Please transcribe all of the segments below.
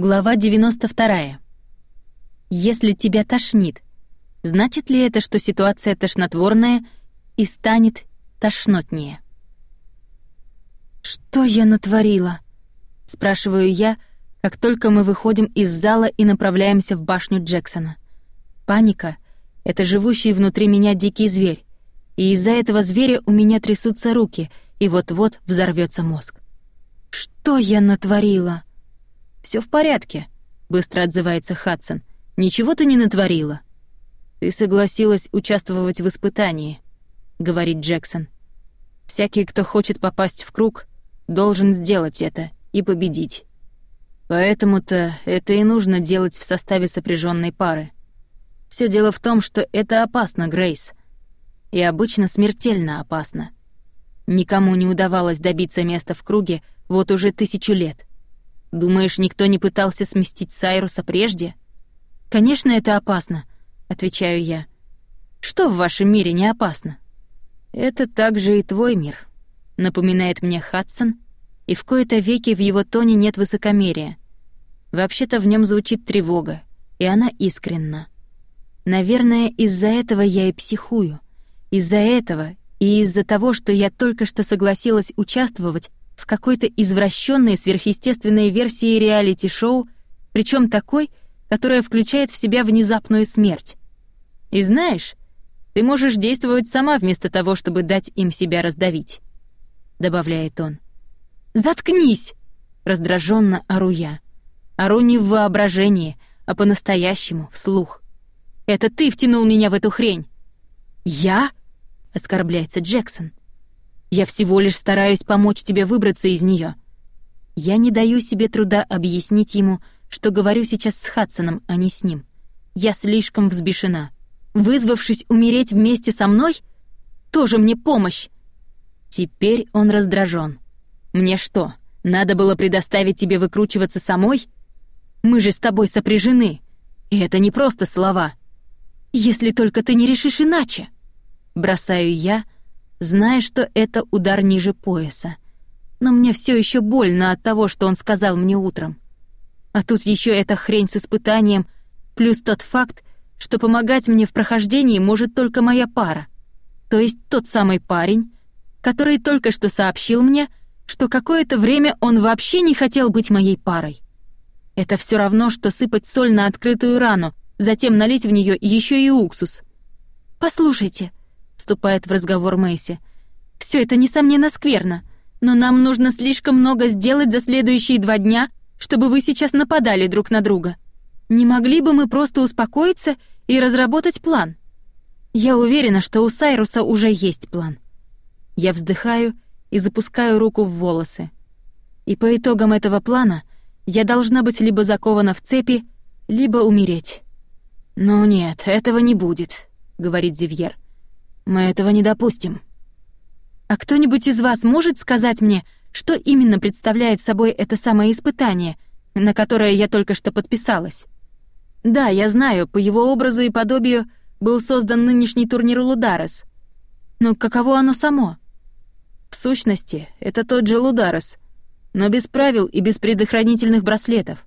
Глава 92. Если тебя тошнит, значит ли это, что ситуация тошнотворная и станет тошнотнее? «Что я натворила?» — спрашиваю я, как только мы выходим из зала и направляемся в башню Джексона. Паника — это живущий внутри меня дикий зверь, и из-за этого зверя у меня трясутся руки, и вот-вот взорвется мозг. «Что я натворила?» Все в порядке», — быстро отзывается Хадсон. «Ничего ты не натворила». «Ты согласилась участвовать в испытании», — говорит Джексон. «Всякий, кто хочет попасть в круг, должен сделать это и победить. Поэтому-то это и нужно делать в составе сопряженной пары. Все дело в том, что это опасно, Грейс. И обычно смертельно опасно. Никому не удавалось добиться места в круге вот уже тысячу лет. Думаешь, никто не пытался сместить Сайруса прежде? Конечно, это опасно, отвечаю я. Что в вашем мире не опасно? Это также и твой мир, напоминает мне Хадсон, и в кои-то веки в его тоне нет высокомерия. Вообще-то в нем звучит тревога, и она искренна. Наверное, из-за этого я и психую. Из-за этого и из-за того, что я только что согласилась участвовать в какой-то извращенной сверхъестественной версии реалити-шоу, причем такой, которая включает в себя внезапную смерть. И знаешь, ты можешь действовать сама вместо того, чтобы дать им себя раздавить», — добавляет он. «Заткнись!» — раздраженно ору я. Ору не в воображении, а по-настоящему, вслух. «Это ты втянул меня в эту хрень!» «Я?» — оскорбляется Джексон. Я всего лишь стараюсь помочь тебе выбраться из нее. Я не даю себе труда объяснить ему, что говорю сейчас с Хадсоном, а не с ним. Я слишком взбешена. Вызвавшись умереть вместе со мной, тоже мне помощь. Теперь он раздражен. Мне что, надо было предоставить тебе выкручиваться самой? Мы же с тобой сопряжены. И это не просто слова. Если только ты не решишь иначе. Бросаю я, — зная, что это удар ниже пояса. Но мне все еще больно от того, что он сказал мне утром. А тут еще эта хрень с испытанием, плюс тот факт, что помогать мне в прохождении может только моя пара. То есть тот самый парень, который только что сообщил мне, что какое-то время он вообще не хотел быть моей парой. Это все равно, что сыпать соль на открытую рану, затем налить в нее еще и уксус. «Послушайте», вступает в разговор Мэйси. Все это, несомненно, скверно, но нам нужно слишком много сделать за следующие два дня, чтобы вы сейчас нападали друг на друга. Не могли бы мы просто успокоиться и разработать план? Я уверена, что у Сайруса уже есть план. Я вздыхаю и запускаю руку в волосы. И по итогам этого плана я должна быть либо закована в цепи, либо умереть. «Ну нет, этого не будет», — говорит Зивьер. Мы этого не допустим. А кто-нибудь из вас может сказать мне, что именно представляет собой это самое испытание, на которое я только что подписалась? Да, я знаю, по его образу и подобию был создан нынешний турнир Лударес. Но каково оно само? В сущности, это тот же Лударес, но без правил и без предохранительных браслетов.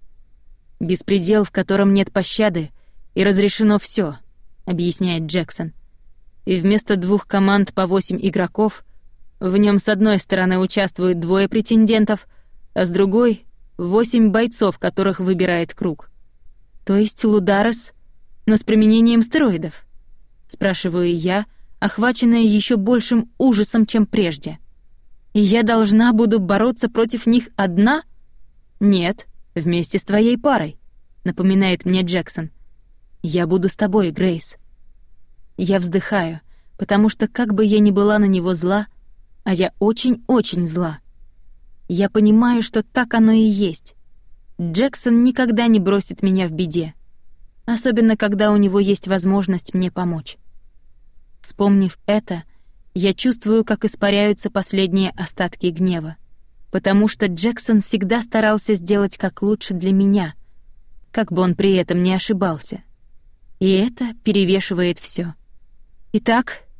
Беспредел, в котором нет пощады, и разрешено все, объясняет Джексон и вместо двух команд по восемь игроков в нем с одной стороны участвуют двое претендентов, а с другой — восемь бойцов, которых выбирает круг. То есть Лударес, но с применением стероидов? Спрашиваю я, охваченная еще большим ужасом, чем прежде. И я должна буду бороться против них одна? Нет, вместе с твоей парой, напоминает мне Джексон. Я буду с тобой, Грейс. Я вздыхаю, потому что как бы я ни была на него зла, а я очень-очень зла. Я понимаю, что так оно и есть. Джексон никогда не бросит меня в беде, особенно когда у него есть возможность мне помочь. Вспомнив это, я чувствую, как испаряются последние остатки гнева, потому что Джексон всегда старался сделать как лучше для меня, как бы он при этом не ошибался. И это перевешивает все. «Итак», —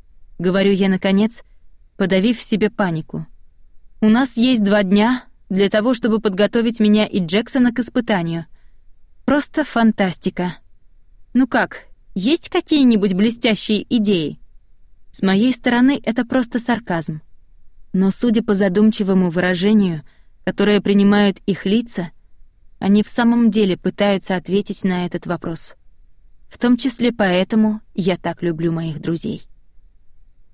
говорю я наконец, подавив в себе панику, «у нас есть два дня для того, чтобы подготовить меня и Джексона к испытанию. просто фантастика. Ну как, есть какие-нибудь блестящие идеи? С моей стороны это просто сарказм. Но судя по задумчивому выражению, которое принимают их лица, они в самом деле пытаются ответить на этот вопрос. В том числе поэтому я так люблю моих друзей.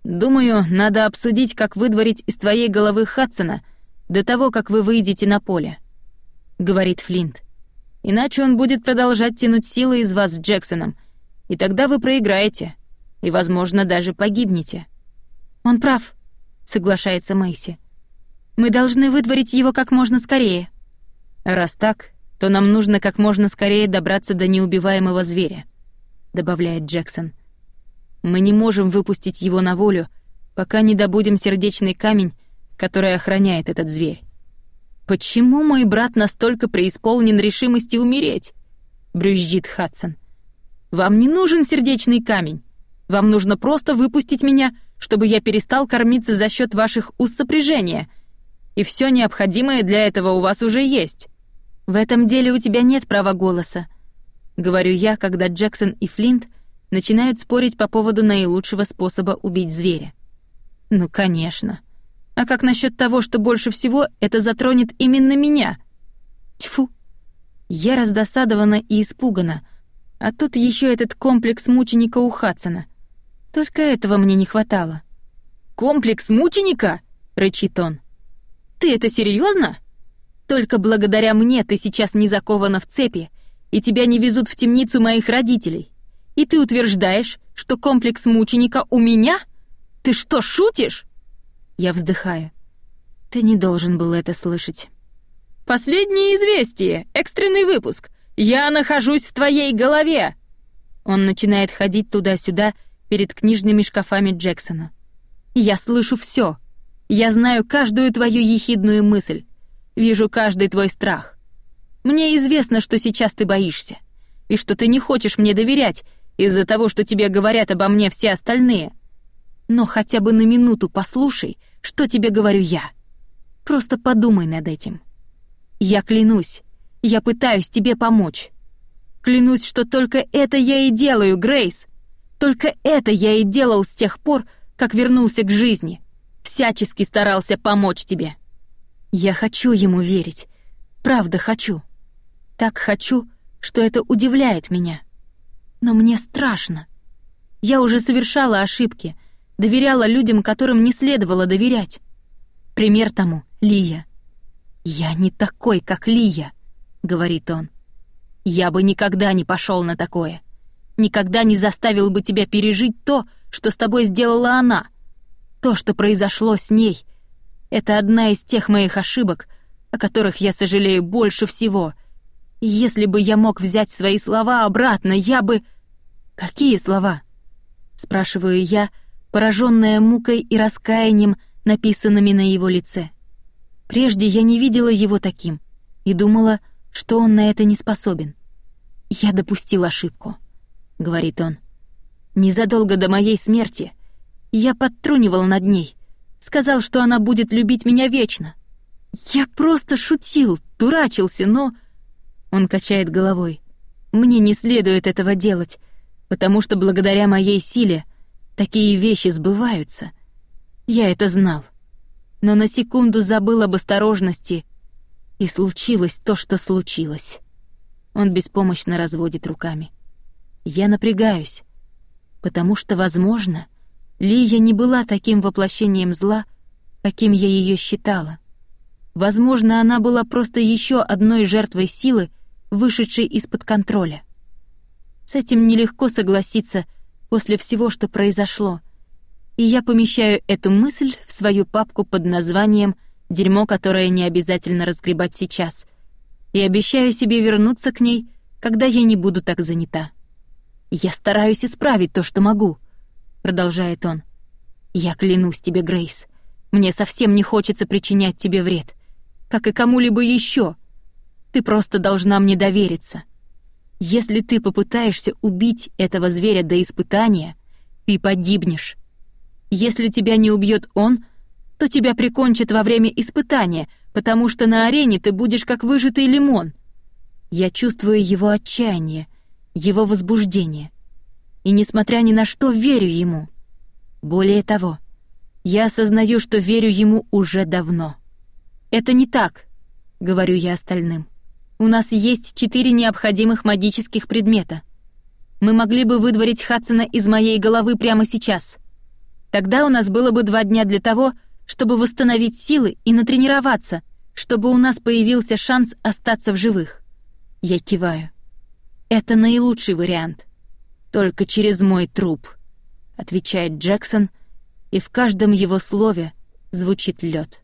Думаю, надо обсудить, как выдворить из твоей головы Хадсона до того, как вы выйдете на поле, говорит Флинт. Иначе он будет продолжать тянуть силы из вас с Джексоном, и тогда вы проиграете и, возможно, даже погибнете. Он прав, соглашается Мэйси. Мы должны выдворить его как можно скорее. Раз так, то нам нужно как можно скорее добраться до неубиваемого зверя, добавляет Джексон. Мы не можем выпустить его на волю, пока не добудем сердечный камень, который охраняет этот зверь. Почему мой брат настолько преисполнен решимости умереть? брюзжит Хадсон. Вам не нужен сердечный камень. Вам нужно просто выпустить меня, чтобы я перестал кормиться за счет ваших уз. И все необходимое для этого у вас уже есть. В этом деле у тебя нет права голоса, говорю я, когда Джексон и Флинт начинают спорить по поводу наилучшего способа убить зверя. Ну, конечно. А как насчет того, что больше всего это затронет именно меня? Тьфу. Я раздосадована и испугана. А тут еще этот комплекс мученика у Хадсона — только этого мне не хватало. «Комплекс мученика?» — рычит он. «Ты это серьезно? Только благодаря мне ты сейчас не закована в цепи, и тебя не везут в темницу моих родителей. И ты утверждаешь, что комплекс мученика у меня? Ты что, шутишь?» Я вздыхаю. Ты не должен был это слышать. «Последнее известие, экстренный выпуск. Я нахожусь в твоей голове!» Он начинает ходить туда-сюда, перед книжными шкафами Джексона. Я слышу все. Я знаю каждую твою ехидную мысль. Вижу каждый твой страх. Мне известно, что сейчас ты боишься. И что ты не хочешь мне доверять из-за того, что тебе говорят обо мне все остальные. Но хотя бы на минуту послушай, что тебе говорю я. Просто подумай над этим. Я клянусь, я пытаюсь тебе помочь. Клянусь, что только это я и делаю, Грейс. Только это я и делал с тех пор, как вернулся к жизни. Всячески старался помочь тебе. Я хочу ему верить. Правда хочу. Так хочу, что это удивляет меня. Но мне страшно. Я уже совершала ошибки, доверяла людям, которым не следовало доверять. Пример тому — Лия. «Я не такой, как Лия», — говорит он. «Я бы никогда не пошел на такое никогда не заставил бы тебя пережить то, что с тобой сделала она. То, что произошло с ней, это одна из тех моих ошибок, о которых я сожалею больше всего. И если бы я мог взять свои слова обратно, я бы... Какие слова? Спрашиваю я, пораженная мукой и раскаянием, написанными на его лице. Прежде я не видела его таким и думала, что он на это не способен. Я допустил ошибку. — говорит он. «Незадолго до моей смерти я подтрунивал над ней, сказал, что она будет любить меня вечно. Я просто шутил, дурачился, но...» Он качает головой. «Мне не следует этого делать, потому что благодаря моей силе такие вещи сбываются. Я это знал. Но на секунду забыл об осторожности, и случилось то, что случилось». Он беспомощно разводит руками. Я напрягаюсь, потому что, возможно, Лия не была таким воплощением зла, каким я ее считала. Возможно, она была просто еще одной жертвой силы, вышедшей из-под контроля. С этим нелегко согласиться после всего, что произошло, и я помещаю эту мысль в свою папку под названием «Дерьмо, которое не обязательно разгребать сейчас», и обещаю себе вернуться к ней, когда я не буду так занята. «Я стараюсь исправить то, что могу», — продолжает он. «Я клянусь тебе, Грейс, мне совсем не хочется причинять тебе вред, как и кому-либо еще. Ты просто должна мне довериться. Если ты попытаешься убить этого зверя до испытания, ты погибнешь. Если тебя не убьет он, то тебя прикончат во время испытания, потому что на арене ты будешь как выжатый лимон. Я чувствую его отчаяние, его возбуждение. И, несмотря ни на что, верю ему. Более того, я осознаю, что верю ему уже давно. «Это не так», — говорю я остальным. «У нас есть четыре необходимых магических предмета. Мы могли бы выдворить Хадсона из моей головы прямо сейчас. Тогда у нас было бы два дня для того, чтобы восстановить силы и натренироваться, чтобы у нас появился шанс остаться в живых. Я киваю. Это наилучший вариант. Только через мой труп, отвечает Джексон, и в каждом его слове звучит лед.